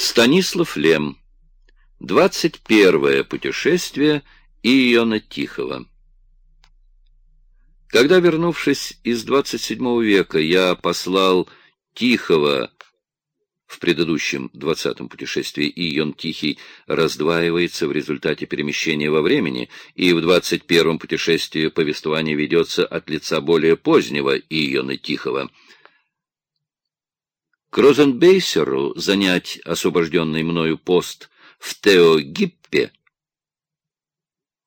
Станислав Лем. 21 путешествие Иона Тихого. Когда, вернувшись из 27 века, я послал Тихого в предыдущем двадцатом путешествии Ион Тихий раздваивается в результате перемещения во времени, и в двадцать первом путешествии повествование ведется от лица более позднего Иона Тихого — к Розенбейсеру занять освобожденный мною пост в Теогиппе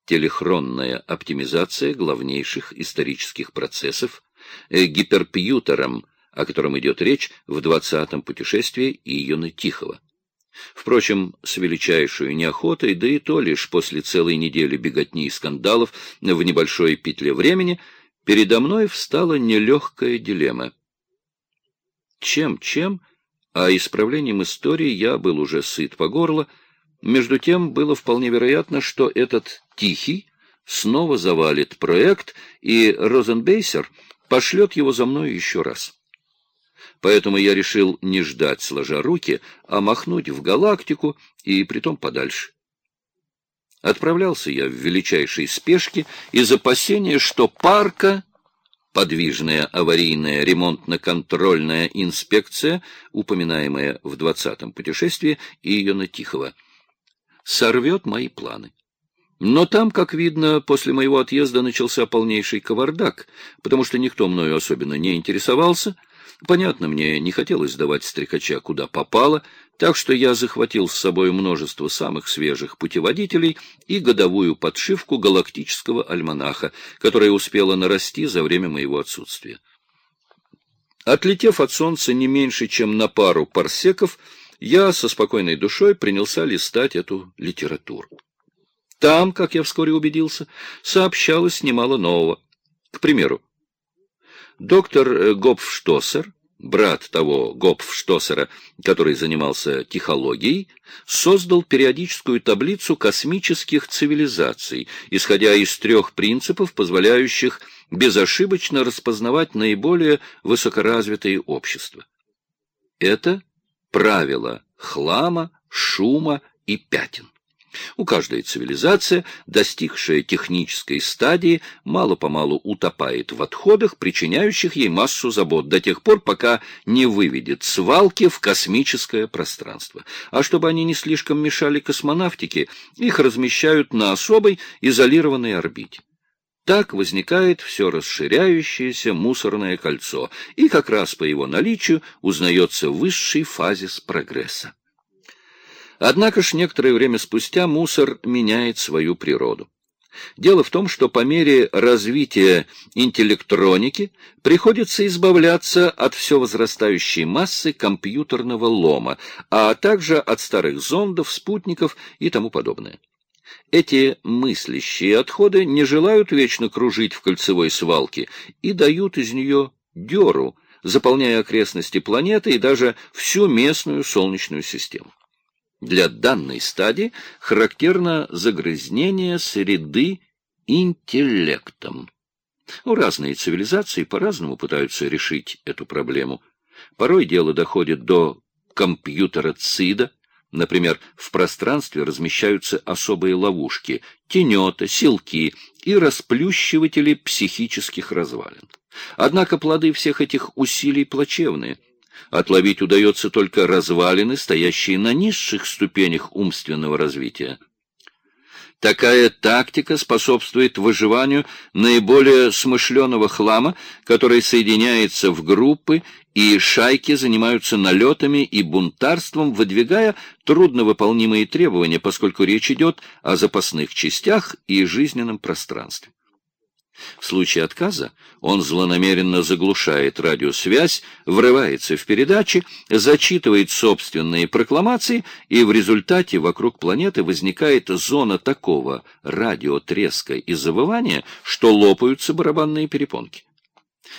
телехронная оптимизация главнейших исторических процессов э, гиперпьютером, о котором идет речь в двадцатом путешествии Иона Тихого. Впрочем, с величайшей неохотой, да и то лишь после целой недели беготни и скандалов в небольшой петле времени, передо мной встала нелегкая дилемма. Чем-чем, а исправлением истории я был уже сыт по горло. Между тем было вполне вероятно, что этот Тихий снова завалит проект, и Розенбейсер пошлет его за мной еще раз. Поэтому я решил не ждать, сложа руки, а махнуть в галактику и притом подальше. Отправлялся я в величайшей спешке из опасения, что парка подвижная аварийная ремонтно-контрольная инспекция, упоминаемая в двадцатом путешествии Иона Тихого, сорвет мои планы. Но там, как видно, после моего отъезда начался полнейший кавардак, потому что никто мною особенно не интересовался — Понятно, мне не хотелось давать стрекача куда попало, так что я захватил с собой множество самых свежих путеводителей и годовую подшивку галактического альманаха, которая успела нарасти за время моего отсутствия. Отлетев от солнца не меньше, чем на пару парсеков, я со спокойной душой принялся листать эту литературу. Там, как я вскоре убедился, сообщалось немало нового. К примеру, Доктор э, Гопфштоссер, брат того Гопфштоссера, который занимался тихологией, создал периодическую таблицу космических цивилизаций, исходя из трех принципов, позволяющих безошибочно распознавать наиболее высокоразвитые общества. Это правила хлама, шума и пятен. У каждой цивилизация, достигшая технической стадии, мало-помалу утопает в отходах, причиняющих ей массу забот, до тех пор, пока не выведет свалки в космическое пространство. А чтобы они не слишком мешали космонавтике, их размещают на особой изолированной орбите. Так возникает все расширяющееся мусорное кольцо, и как раз по его наличию узнается высший фазис прогресса. Однако ж некоторое время спустя мусор меняет свою природу. Дело в том, что по мере развития интеллектроники приходится избавляться от все возрастающей массы компьютерного лома, а также от старых зондов, спутников и тому подобное. Эти мыслящие отходы не желают вечно кружить в кольцевой свалке и дают из нее деру, заполняя окрестности планеты и даже всю местную Солнечную систему. Для данной стадии характерно загрязнение среды интеллектом. Ну, разные цивилизации по-разному пытаются решить эту проблему. Порой дело доходит до компьютероцида, Например, в пространстве размещаются особые ловушки, тенета, силки и расплющиватели психических развалин. Однако плоды всех этих усилий плачевные – Отловить удается только развалины, стоящие на низших ступенях умственного развития. Такая тактика способствует выживанию наиболее смышленого хлама, который соединяется в группы, и шайки занимаются налетами и бунтарством, выдвигая трудновыполнимые требования, поскольку речь идет о запасных частях и жизненном пространстве. В случае отказа он злонамеренно заглушает радиосвязь, врывается в передачи, зачитывает собственные прокламации, и в результате вокруг планеты возникает зона такого радиотреска и завывания, что лопаются барабанные перепонки.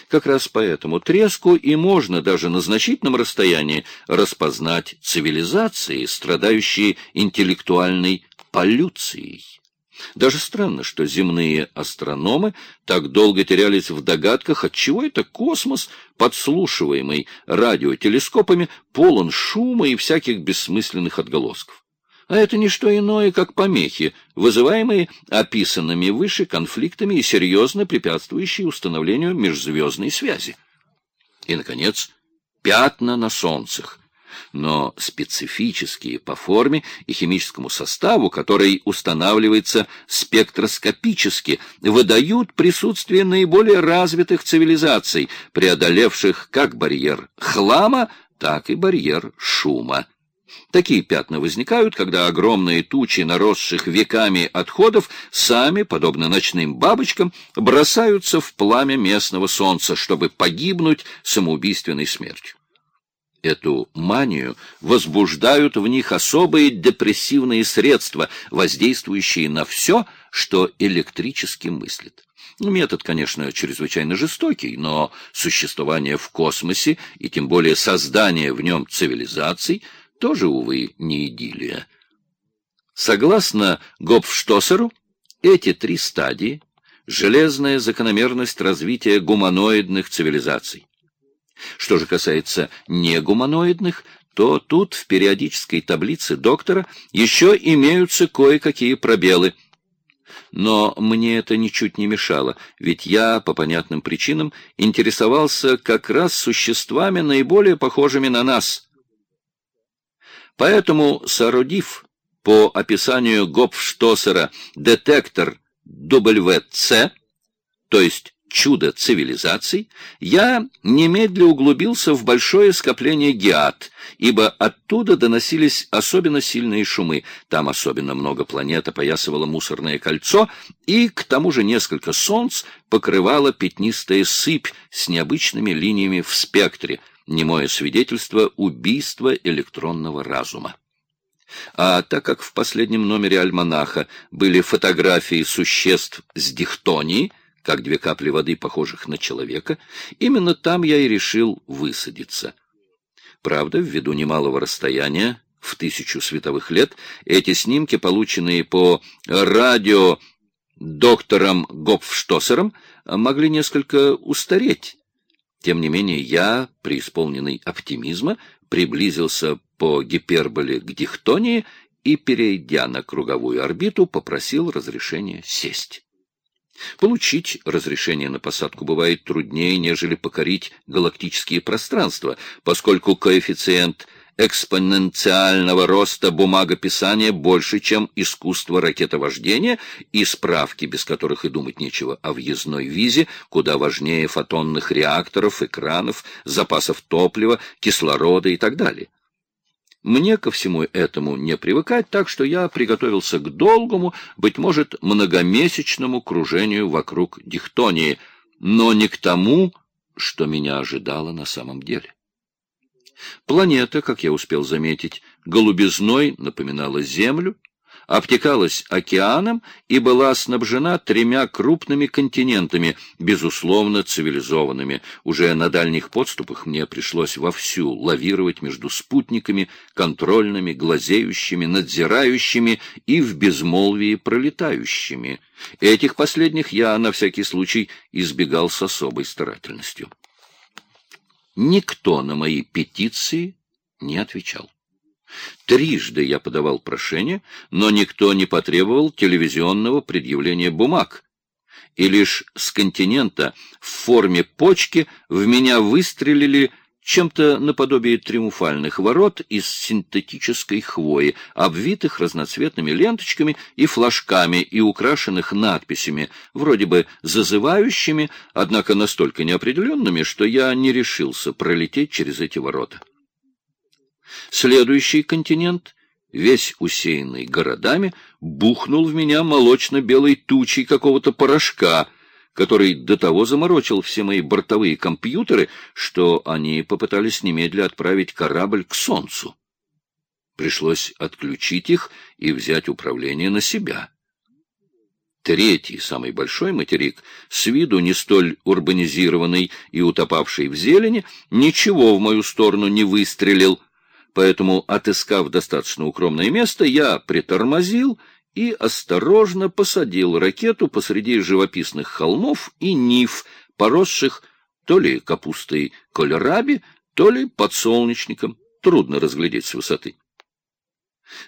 Как раз по этому треску и можно даже на значительном расстоянии распознать цивилизации, страдающие интеллектуальной полюцией. Даже странно, что земные астрономы так долго терялись в догадках, отчего это космос, подслушиваемый радиотелескопами, полон шума и всяких бессмысленных отголосков. А это не что иное, как помехи, вызываемые описанными выше конфликтами и серьезно препятствующие установлению межзвездной связи. И, наконец, пятна на солнцах, но специфические по форме и химическому составу, который устанавливается спектроскопически, выдают присутствие наиболее развитых цивилизаций, преодолевших как барьер хлама, так и барьер шума. Такие пятна возникают, когда огромные тучи наросших веками отходов сами, подобно ночным бабочкам, бросаются в пламя местного солнца, чтобы погибнуть самоубийственной смертью. Эту манию возбуждают в них особые депрессивные средства, воздействующие на все, что электрически мыслит. Ну, метод, конечно, чрезвычайно жестокий, но существование в космосе и тем более создание в нем цивилизаций тоже, увы, не идиллия. Согласно Гопфштоссеру, эти три стадии – железная закономерность развития гуманоидных цивилизаций. Что же касается негуманоидных, то тут в периодической таблице доктора еще имеются кое-какие пробелы. Но мне это ничуть не мешало, ведь я, по понятным причинам, интересовался как раз существами, наиболее похожими на нас. Поэтому, соорудив по описанию Гопфштоссера детектор WC, то есть чудо цивилизаций, я немедля углубился в большое скопление геат, ибо оттуда доносились особенно сильные шумы. Там особенно много планет опоясывало мусорное кольцо, и к тому же несколько солнц покрывала пятнистая сыпь с необычными линиями в спектре, немое свидетельство убийства электронного разума. А так как в последнем номере альманаха были фотографии существ с дихтонией, как две капли воды, похожих на человека, именно там я и решил высадиться. Правда, ввиду немалого расстояния, в тысячу световых лет, эти снимки, полученные по радио доктором Гопфштоссером, могли несколько устареть. Тем не менее, я, преисполненный оптимизма, приблизился по гиперболе к дихтонии и, перейдя на круговую орбиту, попросил разрешения сесть. Получить разрешение на посадку бывает труднее, нежели покорить галактические пространства, поскольку коэффициент экспоненциального роста бумагописания больше, чем искусство ракетовождения и справки, без которых и думать нечего, о въездной визе, куда важнее фотонных реакторов, экранов, запасов топлива, кислорода и так далее. Мне ко всему этому не привыкать, так что я приготовился к долгому, быть может, многомесячному кружению вокруг дихтонии, но не к тому, что меня ожидало на самом деле. Планета, как я успел заметить, голубизной напоминала Землю, обтекалась океаном и была снабжена тремя крупными континентами, безусловно цивилизованными. Уже на дальних подступах мне пришлось вовсю лавировать между спутниками, контрольными, глазеющими, надзирающими и в безмолвии пролетающими. Этих последних я на всякий случай избегал с особой старательностью. Никто на мои петиции не отвечал. Трижды я подавал прошение, но никто не потребовал телевизионного предъявления бумаг. И лишь с континента в форме почки в меня выстрелили чем-то наподобие триумфальных ворот из синтетической хвои, обвитых разноцветными ленточками и флажками и украшенных надписями, вроде бы зазывающими, однако настолько неопределенными, что я не решился пролететь через эти ворота. Следующий континент, весь усеянный городами, бухнул в меня молочно-белой тучей какого-то порошка, который до того заморочил все мои бортовые компьютеры, что они попытались немедля отправить корабль к Солнцу. Пришлось отключить их и взять управление на себя. Третий, самый большой материк, с виду не столь урбанизированный и утопавший в зелени, ничего в мою сторону не выстрелил — Поэтому, отыскав достаточно укромное место, я притормозил и осторожно посадил ракету посреди живописных холмов и нив, поросших то ли капустой кольраби, то ли подсолнечником. Трудно разглядеть с высоты.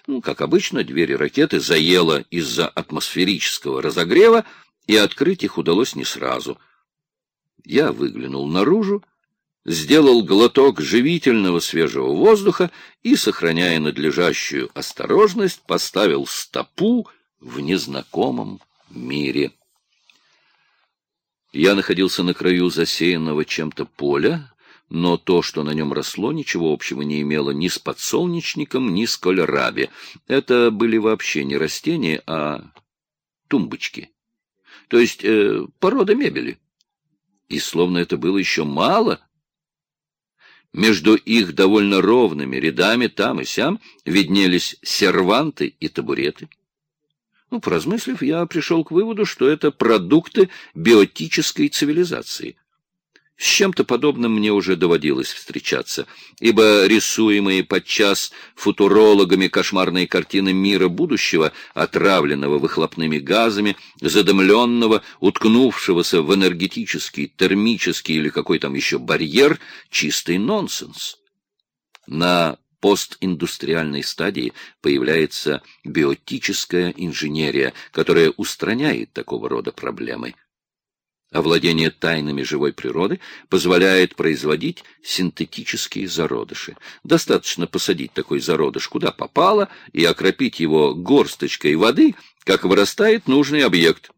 Ну, как обычно, двери ракеты заело из-за атмосферического разогрева, и открыть их удалось не сразу. Я выглянул наружу, сделал глоток живительного свежего воздуха и, сохраняя надлежащую осторожность, поставил стопу в незнакомом мире. Я находился на краю засеянного чем-то поля, но то, что на нем росло, ничего общего не имело ни с подсолнечником, ни с кольраби. Это были вообще не растения, а тумбочки, то есть э, порода мебели. И словно это было еще мало, между их довольно ровными рядами там и сям виднелись серванты и табуреты. Ну, поразмыслив, я пришел к выводу, что это продукты биотической цивилизации — с чем-то подобным мне уже доводилось встречаться, ибо рисуемые подчас футурологами кошмарные картины мира будущего, отравленного выхлопными газами, задымленного, уткнувшегося в энергетический, термический или какой там еще барьер, чистый нонсенс. На постиндустриальной стадии появляется биотическая инженерия, которая устраняет такого рода проблемы. Овладение тайнами живой природы позволяет производить синтетические зародыши. Достаточно посадить такой зародыш куда попало и окропить его горсточкой воды, как вырастает нужный объект.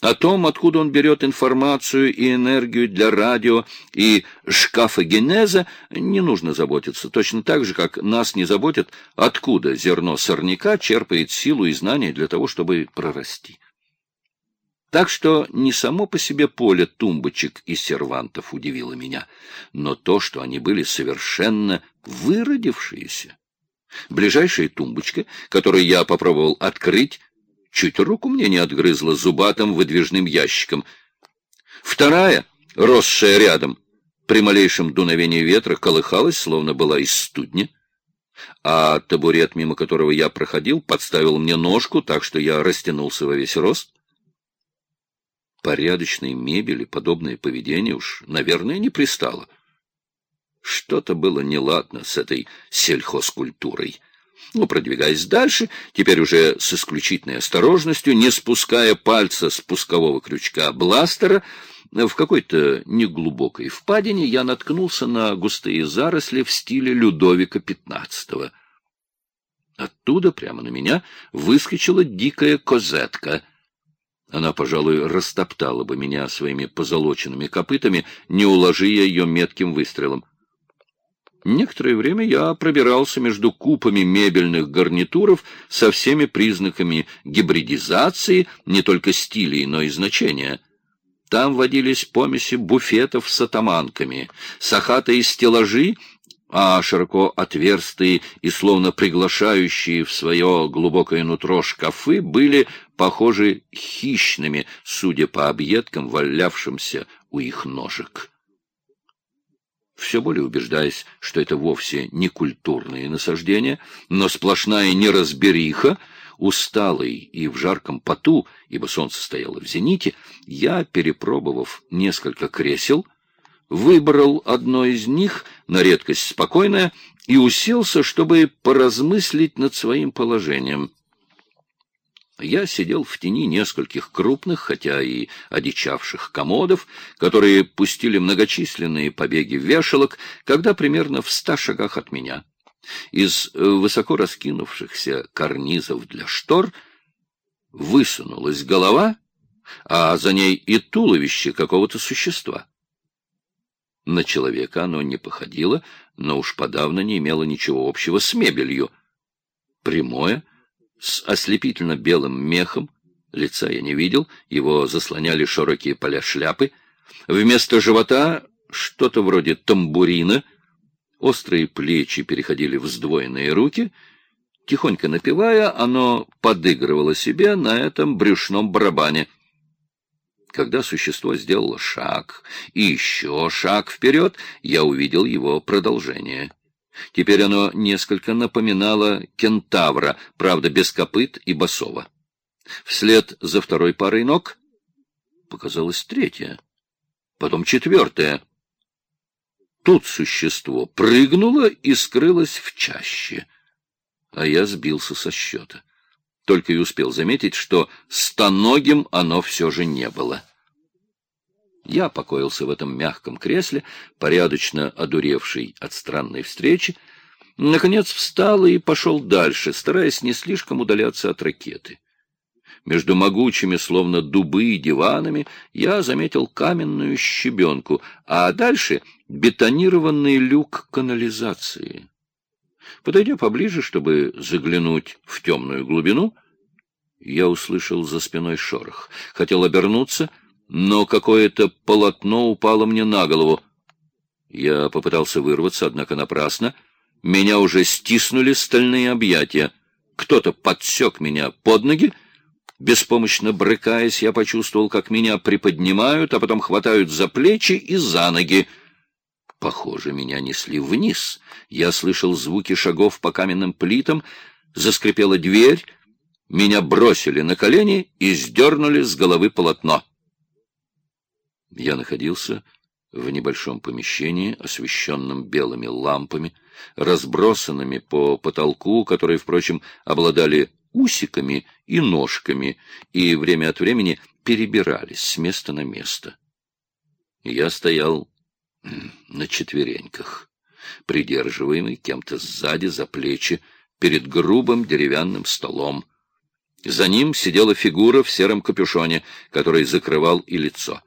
О том, откуда он берет информацию и энергию для радио и шкафогенеза, не нужно заботиться, точно так же, как нас не заботит, откуда зерно сорняка черпает силу и знания для того, чтобы прорасти. Так что не само по себе поле тумбочек и сервантов удивило меня, но то, что они были совершенно выродившиеся. Ближайшая тумбочка, которую я попробовал открыть, чуть руку мне не отгрызла зубатым выдвижным ящиком. Вторая, росшая рядом, при малейшем дуновении ветра колыхалась, словно была из студня. А табурет, мимо которого я проходил, подставил мне ножку, так что я растянулся во весь рост порядочной мебели подобное поведение уж, наверное, не пристало. Что-то было неладно с этой сельхозкультурой. Но, продвигаясь дальше, теперь уже с исключительной осторожностью, не спуская пальца с пускового крючка бластера, в какой-то неглубокой впадине я наткнулся на густые заросли в стиле Людовика XV. Оттуда прямо на меня выскочила дикая козетка — она, пожалуй, растоптала бы меня своими позолоченными копытами, не уложи я ее метким выстрелом. Некоторое время я пробирался между купами мебельных гарнитуров со всеми признаками гибридизации не только стилей, но и значения. Там водились помеси буфетов с атаманками, сахатые стеллажи а широко отверстые и словно приглашающие в свое глубокое нутро шкафы были похожи хищными, судя по объедкам, валявшимся у их ножек. Все более убеждаясь, что это вовсе не культурные насаждения, но сплошная неразбериха, усталый и в жарком поту, ибо солнце стояло в зените, я, перепробовав несколько кресел, выбрал одно из них, на редкость спокойное, и уселся, чтобы поразмыслить над своим положением. Я сидел в тени нескольких крупных, хотя и одичавших комодов, которые пустили многочисленные побеги вешалок, когда примерно в ста шагах от меня. Из высоко раскинувшихся карнизов для штор высунулась голова, а за ней и туловище какого-то существа. На человека оно не походило, но уж подавно не имело ничего общего с мебелью. Прямое, с ослепительно белым мехом, лица я не видел, его заслоняли широкие поля шляпы. Вместо живота что-то вроде тамбурина, острые плечи переходили в сдвоенные руки. Тихонько напевая, оно подыгрывало себе на этом брюшном барабане — когда существо сделало шаг и еще шаг вперед, я увидел его продолжение. Теперь оно несколько напоминало кентавра, правда, без копыт и босого. Вслед за второй парой ног показалась третья, потом четвертая. Тут существо прыгнуло и скрылось в чаще, а я сбился со счета. Только и успел заметить, что стоногим оно все же не было. Я покоился в этом мягком кресле, порядочно одуревший от странной встречи, наконец встал и пошел дальше, стараясь не слишком удаляться от ракеты. Между могучими, словно дубы, диванами я заметил каменную щебенку, а дальше бетонированный люк канализации. Подойдя поближе, чтобы заглянуть в темную глубину, я услышал за спиной шорох. Хотел обернуться — но какое-то полотно упало мне на голову. Я попытался вырваться, однако напрасно. Меня уже стиснули стальные объятия. Кто-то подсек меня под ноги. Беспомощно брыкаясь, я почувствовал, как меня приподнимают, а потом хватают за плечи и за ноги. Похоже, меня несли вниз. Я слышал звуки шагов по каменным плитам, заскрипела дверь, меня бросили на колени и сдернули с головы полотно. Я находился в небольшом помещении, освещенном белыми лампами, разбросанными по потолку, которые, впрочем, обладали усиками и ножками, и время от времени перебирались с места на место. Я стоял на четвереньках, придерживаемый кем-то сзади за плечи, перед грубым деревянным столом. За ним сидела фигура в сером капюшоне, который закрывал и лицо.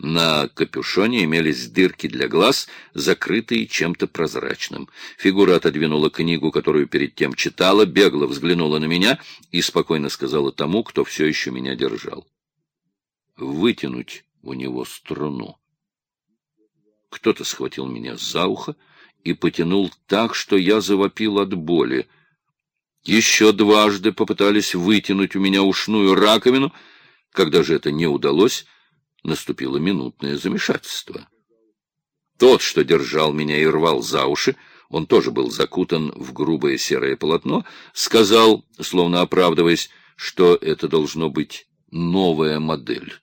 На капюшоне имелись дырки для глаз, закрытые чем-то прозрачным. Фигура отодвинула книгу, которую перед тем читала, бегло взглянула на меня и спокойно сказала тому, кто все еще меня держал. Вытянуть у него струну. Кто-то схватил меня за ухо и потянул так, что я завопил от боли. Еще дважды попытались вытянуть у меня ушную раковину. Когда же это не удалось, Наступило минутное замешательство. Тот, что держал меня и рвал за уши, он тоже был закутан в грубое серое полотно, сказал, словно оправдываясь, что это должно быть новая модель.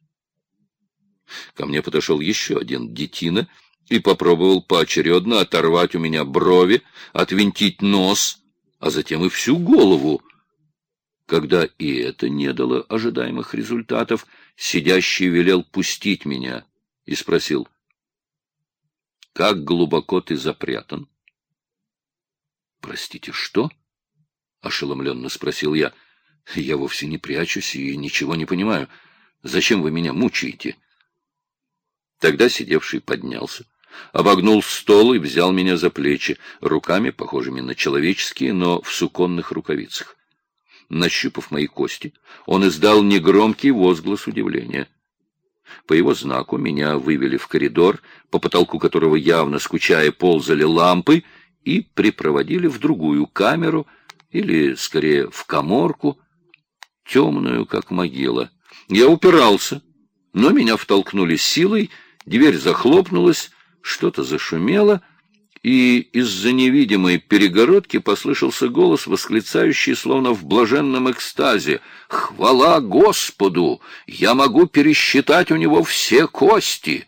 Ко мне подошел еще один детина и попробовал поочередно оторвать у меня брови, отвинтить нос, а затем и всю голову. Когда и это не дало ожидаемых результатов, сидящий велел пустить меня и спросил, «Как глубоко ты запрятан?» «Простите, что?» — ошеломленно спросил я. «Я вовсе не прячусь и ничего не понимаю. Зачем вы меня мучаете?» Тогда сидевший поднялся, обогнул стол и взял меня за плечи, руками, похожими на человеческие, но в суконных рукавицах. Нащупав мои кости, он издал негромкий возглас удивления. По его знаку меня вывели в коридор, по потолку которого явно скучая ползали лампы, и припроводили в другую камеру, или, скорее, в коморку, темную, как могила. Я упирался, но меня втолкнули силой, дверь захлопнулась, что-то зашумело — и из-за невидимой перегородки послышался голос, восклицающий, словно в блаженном экстазе, «Хвала Господу! Я могу пересчитать у него все кости!»